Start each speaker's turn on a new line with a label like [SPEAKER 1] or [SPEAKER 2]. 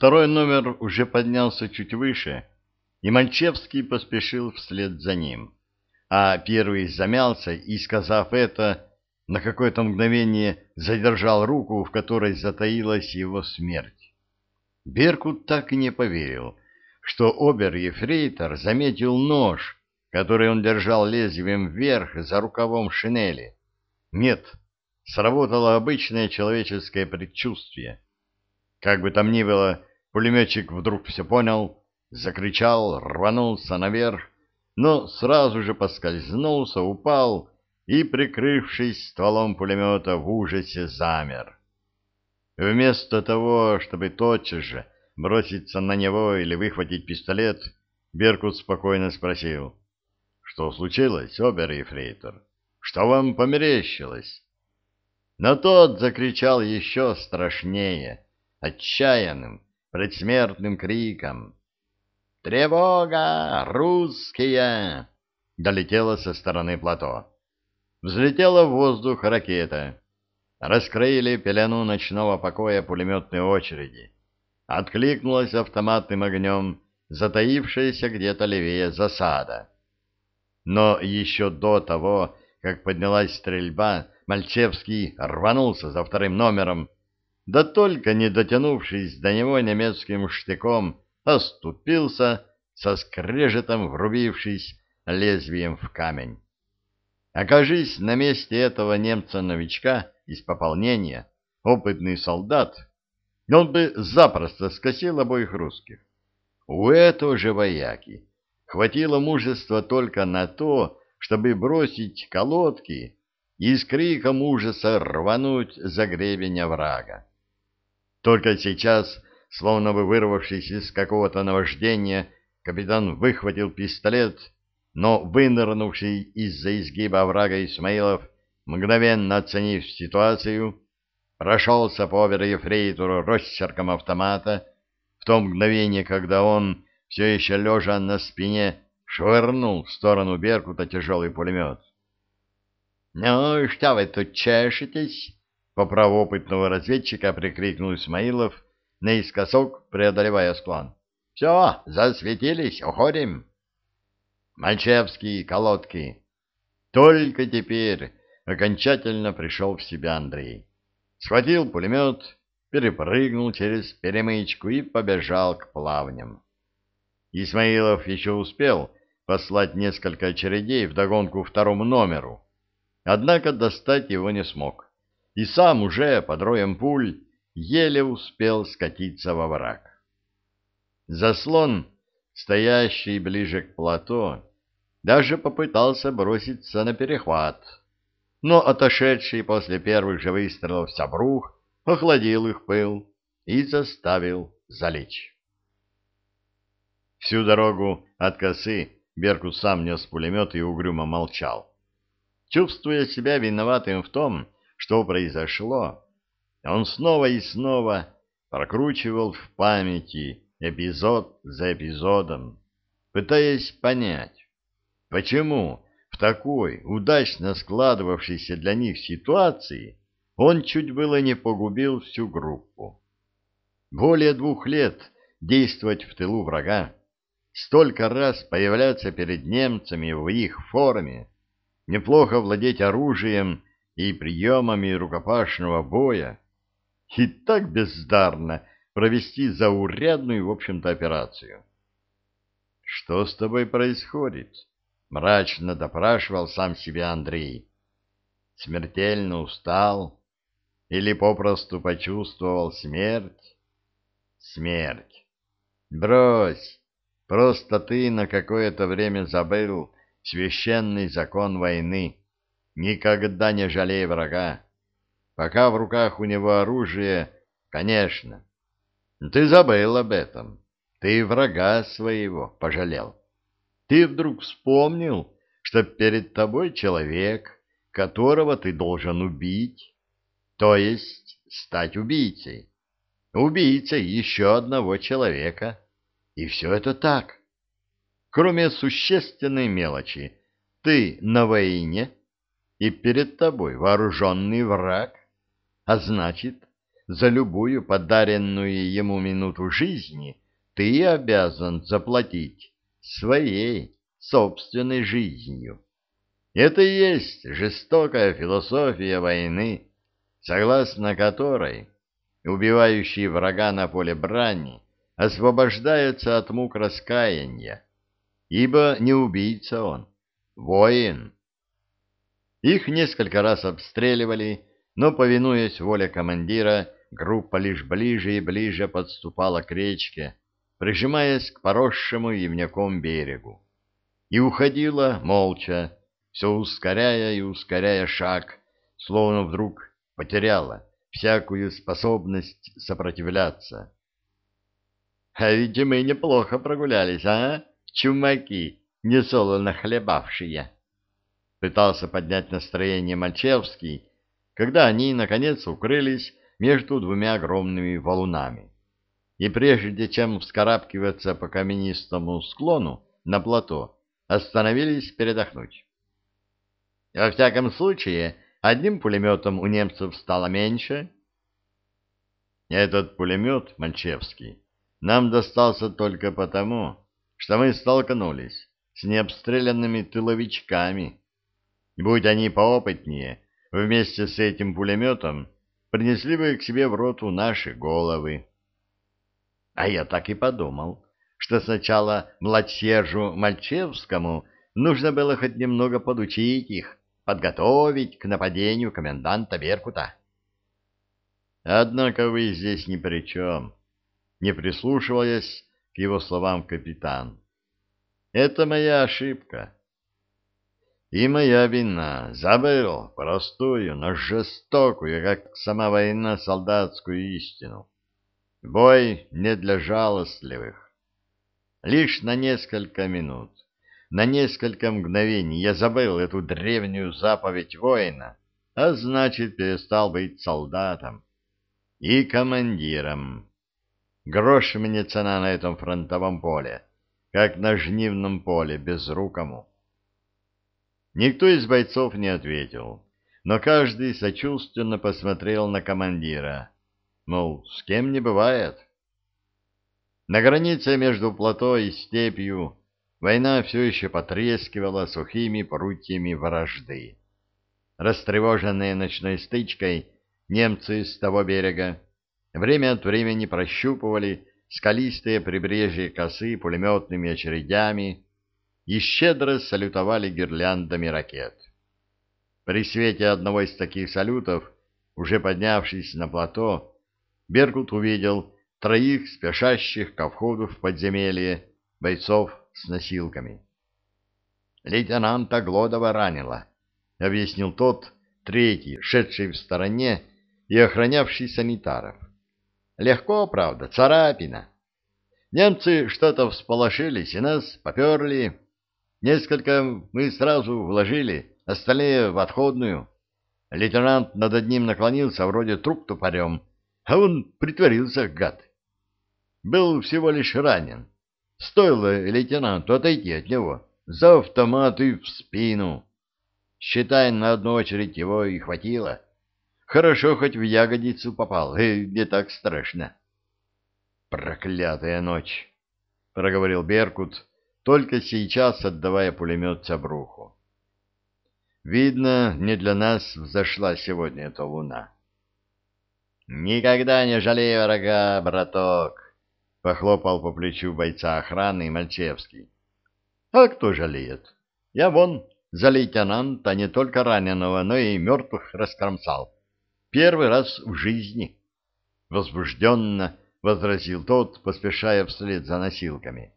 [SPEAKER 1] Второй номер уже поднялся чуть выше, и Мальчевский поспешил вслед за ним. А первый замялся и, сказав это, на какое-то мгновение задержал руку, в которой затаилась его смерть. Беркут так и не поверил, что обер-ефрейтор заметил нож, который он держал лезвием вверх за рукавом шинели. Нет, сработало обычное человеческое предчувствие. Как бы там ни было, пулеметчик вдруг все понял, закричал, рванулся наверх, но сразу же поскользнулся, упал и, прикрывшись стволом пулемета, в ужасе замер. Вместо того, чтобы тотчас же броситься на него или выхватить пистолет, Беркут спокойно спросил, «Что случилось, обер-ефрейтор? Что вам померещилось?» Но тот закричал еще страшнее, отчаянным, предсмертным криком. «Тревога! Русские!» долетело со стороны плато. Взлетела в воздух ракета. Раскрыли пелену ночного покоя пулеметные очереди. Откликнулась автоматным огнем затаившаяся где-то левее засада. Но еще до того, как поднялась стрельба, Мальчевский рванулся за вторым номером, да только не дотянувшись до него немецким штыком, оступился, со скрежетом врубившись лезвием в камень. Окажись на месте этого немца-новичка из пополнения, опытный солдат, он бы запросто скосил обоих русских. У этого же вояки хватило мужества только на то, чтобы бросить колодки и с криком ужаса рвануть за гребень врага. Только сейчас, словно бы вырвавшись из какого-то наваждения, капитан выхватил пистолет, но вынырнувший из-за изгиба врага Исмаилов, мгновенно оценив ситуацию, прошелся по обер-ефрейтору росчерком автомата в то мгновение, когда он, все еще лежа на спине, швырнул в сторону Беркута тяжелый пулемет. — Ну, что вы тут чешетесь? — по праву опытного разведчика прикрикнул Исмаилов, наискосок преодолевая склон. — Все, засветились, уходим. Мальчевские колодки. Только теперь окончательно пришел в себя Андрей. Схватил пулемет, перепрыгнул через перемычку и побежал к плавням. Исмаилов еще успел послать несколько очередей вдогонку второму номеру, Однако достать его не смог, и сам уже под роем пуль еле успел скатиться во враг. Заслон, стоящий ближе к плато, даже попытался броситься на перехват, но отошедший после первых же выстрелов Сабрух охладил их пыл и заставил залечь. Всю дорогу от косы Беркут сам нес пулемет и угрюмо молчал. Чувствуя себя виноватым в том, что произошло, он снова и снова прокручивал в памяти эпизод за эпизодом, пытаясь понять, почему в такой удачно складывавшейся для них ситуации он чуть было не погубил всю группу. Более двух лет действовать в тылу врага, столько раз появляться перед немцами в их форме, неплохо владеть оружием и приемами рукопашного боя, и так бездарно провести заурядную, в общем-то, операцию. «Что с тобой происходит?» — мрачно допрашивал сам себя Андрей. «Смертельно устал? Или попросту почувствовал смерть?» «Смерть! Брось! Просто ты на какое-то время забыл, священный закон войны. Никогда не жалей врага. Пока в руках у него оружие, конечно. Ты забыл об этом. Ты врага своего пожалел. Ты вдруг вспомнил, что перед тобой человек, которого ты должен убить, то есть стать убийцей. Убийцей еще одного человека. И все это так. Кроме существенной мелочи, ты на войне, и перед тобой вооруженный враг, а значит, за любую подаренную ему минуту жизни ты обязан заплатить своей собственной жизнью. Это и есть жестокая философия войны, согласно которой убивающий врага на поле брани освобождается от мук раскаяния, ибо не убийца он, воин. Их несколько раз обстреливали, но, повинуясь воле командира, группа лишь ближе и ближе подступала к речке, прижимаясь к поросшему явняком берегу. И уходила молча, все ускоряя и ускоряя шаг, словно вдруг потеряла всякую способность сопротивляться. — А ведь мы неплохо прогулялись, а, чумаки, несолоно хлебавшие! Пытался поднять настроение Мальчевский, когда они, наконец, укрылись между двумя огромными валунами. И прежде чем вскарабкиваться по каменистому склону на плато, остановились передохнуть. Во всяком случае, одним пулеметом у немцев стало меньше. Этот пулемет, Мальчевский, нам достался только потому, что мы столкнулись с необстрелянными тыловичками. Будь они поопытнее, вместе с этим пулеметом принесли бы к себе в роту наши головы. А я так и подумал, что сначала младсержу Мальчевскому нужно было хоть немного подучить их, подготовить к нападению коменданта Беркута. Однако вы здесь ни при чем, не прислушиваясь к его словам капитан. Это моя ошибка. И моя вина. Забыл простую, но жестокую, как сама война, солдатскую истину. Бой не для жалостливых. Лишь на несколько минут на несколько мгновений я забыл эту древнюю заповедь воина, а значит, перестал быть солдатом и командиром. Грош мне цена на этом фронтовом поле, как на жнивном поле безрукому. Никто из бойцов не ответил, но каждый сочувственно посмотрел на командира. Мол, с кем не бывает. На границе между плато и степью Война все еще потрескивала сухими прутьями вражды. Растревоженные ночной стычкой, немцы с того берега время от времени прощупывали скалистые прибрежья косы пулеметными очередями и щедро салютовали гирляндами ракет. При свете одного из таких салютов, уже поднявшись на плато, Беркут увидел троих спешащих ко входу в подземелье бойцов с носилками. «Лейтенанта Глодова ранило», — объяснил тот, третий, шедший в стороне и охранявший санитаров. «Легко, правда, царапина. Немцы что-то всполошились и нас поперли. Несколько мы сразу вложили, остальные в отходную. Лейтенант над одним наклонился, вроде труп тупорем, а он притворился, гад. Был всего лишь ранен, Стоило лейтенанту отойти от него, за автомат и в спину. Считай, на одну очередь его и хватило. Хорошо, хоть в ягодицу попал, и не так страшно. «Проклятая ночь!» — проговорил Беркут, только сейчас отдавая пулемет Цабруху. «Видно, не для нас взошла сегодня эта луна». «Никогда не жалей врага, браток!» — похлопал по плечу бойца охраны Мальчевский. — А кто жалеет? Я вон за лейтенанта не только раненого, но и мертвых раскромсал. Первый раз в жизни. Возбужденно возразил тот, поспешая вслед за носилками.